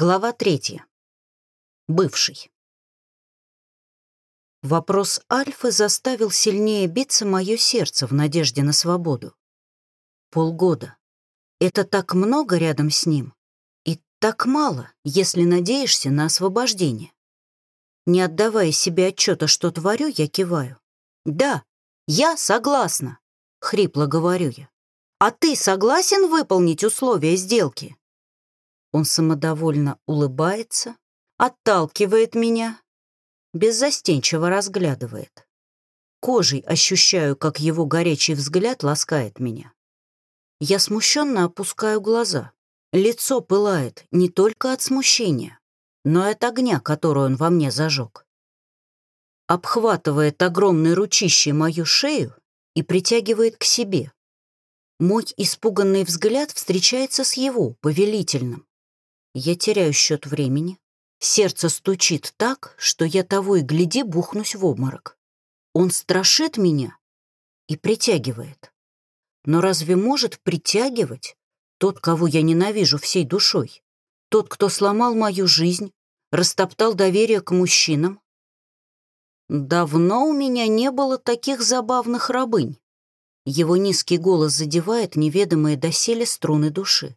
Глава третья. Бывший. Вопрос Альфы заставил сильнее биться мое сердце в надежде на свободу. Полгода. Это так много рядом с ним, и так мало, если надеешься на освобождение. Не отдавая себе отчета, что творю, я киваю. «Да, я согласна», — хрипло говорю я. «А ты согласен выполнить условия сделки?» Он самодовольно улыбается, отталкивает меня, беззастенчиво разглядывает. Кожей ощущаю, как его горячий взгляд ласкает меня. Я смущенно опускаю глаза. Лицо пылает не только от смущения, но и от огня, который он во мне зажег. Обхватывает огромной ручищей мою шею и притягивает к себе. Мой испуганный взгляд встречается с его, повелительным. Я теряю счет времени. Сердце стучит так, что я того и гляди бухнусь в обморок. Он страшит меня и притягивает. Но разве может притягивать тот, кого я ненавижу всей душой? Тот, кто сломал мою жизнь, растоптал доверие к мужчинам? Давно у меня не было таких забавных рабынь. Его низкий голос задевает неведомые доселе струны души.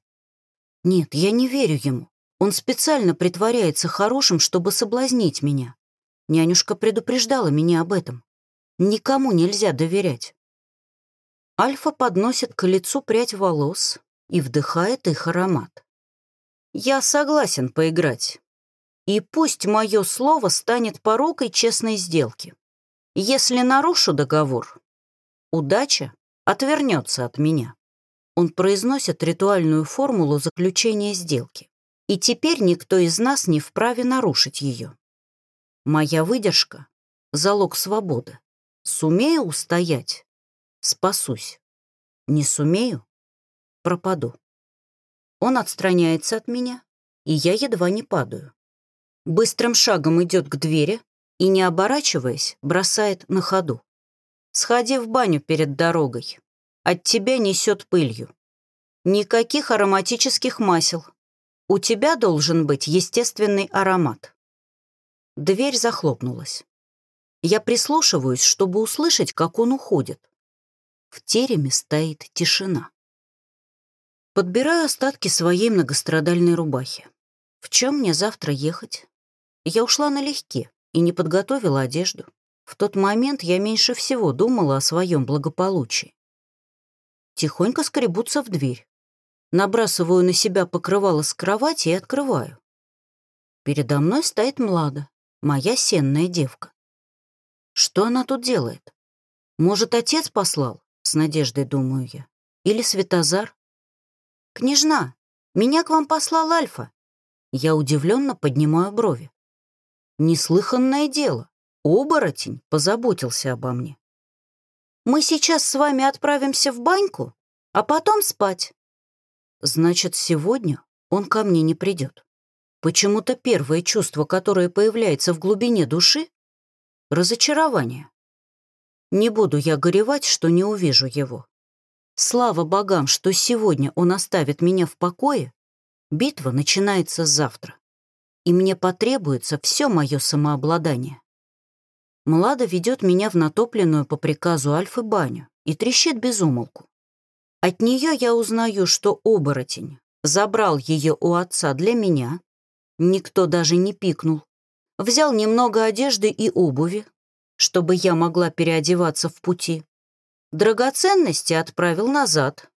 Нет, я не верю ему. Он специально притворяется хорошим, чтобы соблазнить меня. Нянюшка предупреждала меня об этом. Никому нельзя доверять. Альфа подносит к лицу прядь волос и вдыхает их аромат. Я согласен поиграть. И пусть мое слово станет порокой честной сделки. Если нарушу договор, удача отвернется от меня. Он произносит ритуальную формулу заключения сделки и теперь никто из нас не вправе нарушить ее. Моя выдержка — залог свободы. Сумею устоять — спасусь. Не сумею — пропаду. Он отстраняется от меня, и я едва не падаю. Быстрым шагом идет к двери и, не оборачиваясь, бросает на ходу. «Сходи в баню перед дорогой. От тебя несет пылью. Никаких ароматических масел, у тебя должен быть естественный аромат. Дверь захлопнулась. Я прислушиваюсь, чтобы услышать, как он уходит. В тереме стоит тишина. Подбираю остатки своей многострадальной рубахи. В чем мне завтра ехать? Я ушла налегке и не подготовила одежду. В тот момент я меньше всего думала о своем благополучии. Тихонько скребутся в дверь. Набрасываю на себя покрывало с кровати и открываю. Передо мной стоит Млада, моя сенная девка. Что она тут делает? Может, отец послал? С надеждой думаю я. Или Светозар? Княжна, меня к вам послал Альфа. Я удивленно поднимаю брови. Неслыханное дело. Оборотень позаботился обо мне. Мы сейчас с вами отправимся в баньку, а потом спать. Значит, сегодня он ко мне не придет. Почему-то первое чувство, которое появляется в глубине души — разочарование. Не буду я горевать, что не увижу его. Слава богам, что сегодня он оставит меня в покое, битва начинается завтра, и мне потребуется все мое самообладание. Млада ведет меня в натопленную по приказу Альфы баню и трещит без умолку. От нее я узнаю, что оборотень забрал ее у отца для меня, никто даже не пикнул, взял немного одежды и обуви, чтобы я могла переодеваться в пути, драгоценности отправил назад,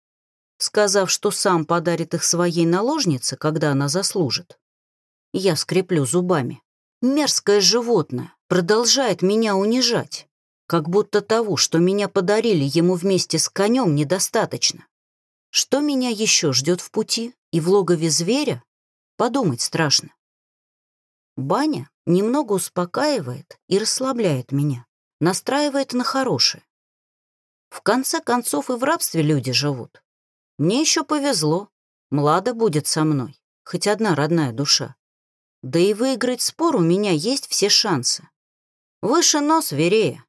сказав, что сам подарит их своей наложнице, когда она заслужит. Я скреплю зубами. Мерзкое животное продолжает меня унижать как будто того, что меня подарили ему вместе с конем, недостаточно. Что меня еще ждет в пути и в логове зверя, подумать страшно. Баня немного успокаивает и расслабляет меня, настраивает на хорошее. В конце концов и в рабстве люди живут. Мне еще повезло, Млада будет со мной, хоть одна родная душа. Да и выиграть спор у меня есть все шансы. Выше нос, верея.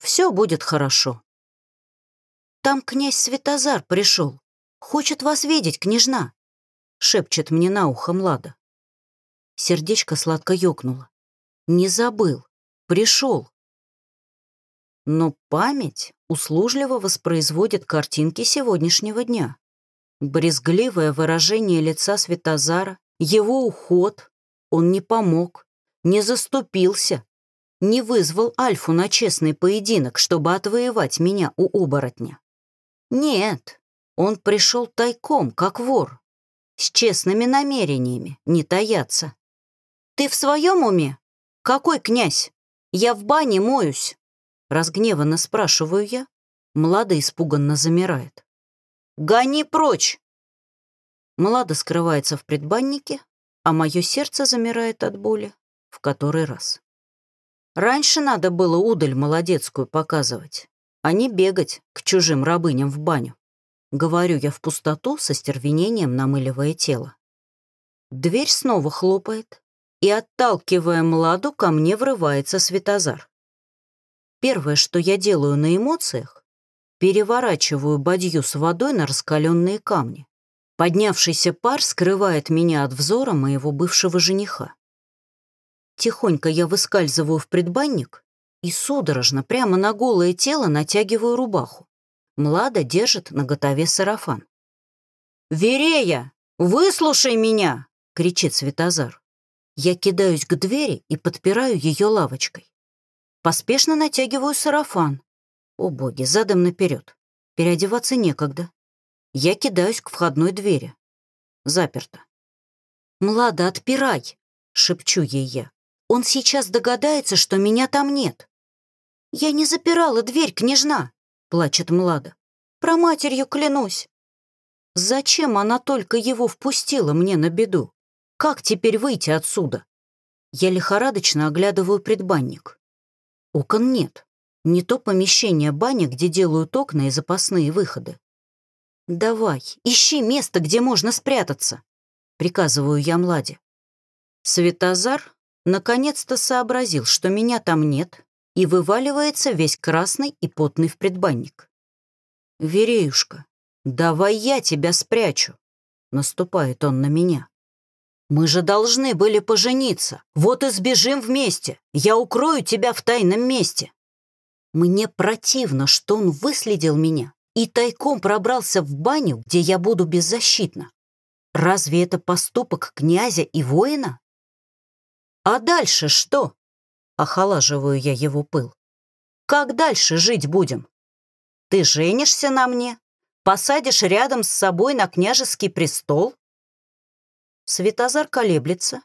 Все будет хорошо. Там князь Светозар пришел. Хочет вас видеть, княжна, шепчет мне на ухо Млада. Сердечко сладко ёкнуло. Не забыл. Пришел. Но память услужливо воспроизводит картинки сегодняшнего дня. Брезгливое выражение лица Светозара, его уход. Он не помог, не заступился, не вызвал Альфу на честный поединок, чтобы отвоевать меня у оборотня. Нет, он пришел тайком, как вор, с честными намерениями, не таяться. «Ты в своем уме? Какой князь? Я в бане моюсь!» Разгневанно спрашиваю я. Млада испуганно замирает. «Гони прочь!» Млада скрывается в предбаннике, а мое сердце замирает от боли в который раз. Раньше надо было удаль молодецкую показывать, а не бегать к чужим рабыням в баню. Говорю я в пустоту со стервенением, намыливая тело. Дверь снова хлопает, и, отталкивая Младу, ко мне врывается Светозар. Первое, что я делаю на эмоциях, переворачиваю бадью с водой на раскаленные камни. Поднявшийся пар скрывает меня от взора моего бывшего жениха. Тихонько я выскальзываю в предбанник и судорожно прямо на голое тело натягиваю рубаху. Млада держит на готове сарафан. «Верея, выслушай меня!» — кричит Светозар. Я кидаюсь к двери и подпираю ее лавочкой. Поспешно натягиваю сарафан. О боги, задом наперед. Переодеваться некогда. Я кидаюсь к входной двери. Заперто. «Млада, отпирай!» — шепчу ей я. Он сейчас догадается, что меня там нет. «Я не запирала дверь, княжна», — плачет Млада. «Про матерью клянусь». Зачем она только его впустила мне на беду? Как теперь выйти отсюда? Я лихорадочно оглядываю предбанник. Окон нет. Не то помещение бани, где делают окна и запасные выходы. «Давай, ищи место, где можно спрятаться», — приказываю я Младе. Светозар наконец-то сообразил, что меня там нет, и вываливается весь красный и потный в предбанник. «Вереюшка, давай я тебя спрячу», — наступает он на меня. «Мы же должны были пожениться. Вот и сбежим вместе. Я укрою тебя в тайном месте». Мне противно, что он выследил меня и тайком пробрался в баню, где я буду беззащитна. Разве это поступок князя и воина? «А дальше что?» — охолаживаю я его пыл. «Как дальше жить будем? Ты женишься на мне? Посадишь рядом с собой на княжеский престол?» Светозар колеблется,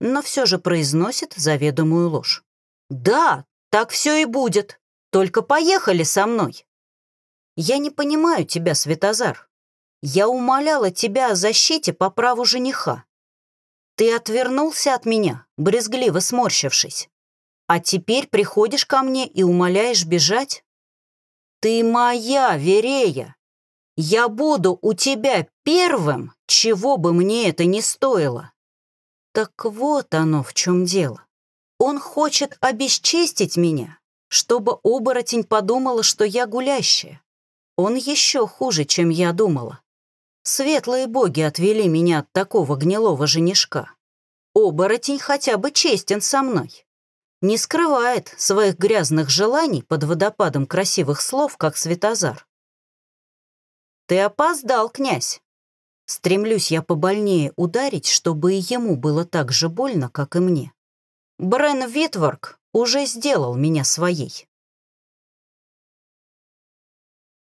но все же произносит заведомую ложь. «Да, так все и будет. Только поехали со мной». «Я не понимаю тебя, Светозар. Я умоляла тебя о защите по праву жениха. Ты отвернулся от меня, брезгливо сморщившись. А теперь приходишь ко мне и умоляешь бежать? Ты моя, Верея. Я буду у тебя первым, чего бы мне это ни стоило. Так вот оно в чем дело. Он хочет обесчестить меня, чтобы оборотень подумала, что я гулящая. Он еще хуже, чем я думала. Светлые боги отвели меня от такого гнилого женишка. Оборотень хотя бы честен со мной. Не скрывает своих грязных желаний под водопадом красивых слов, как Светозар. «Ты опоздал, князь!» Стремлюсь я побольнее ударить, чтобы и ему было так же больно, как и мне. Брен Витворк уже сделал меня своей.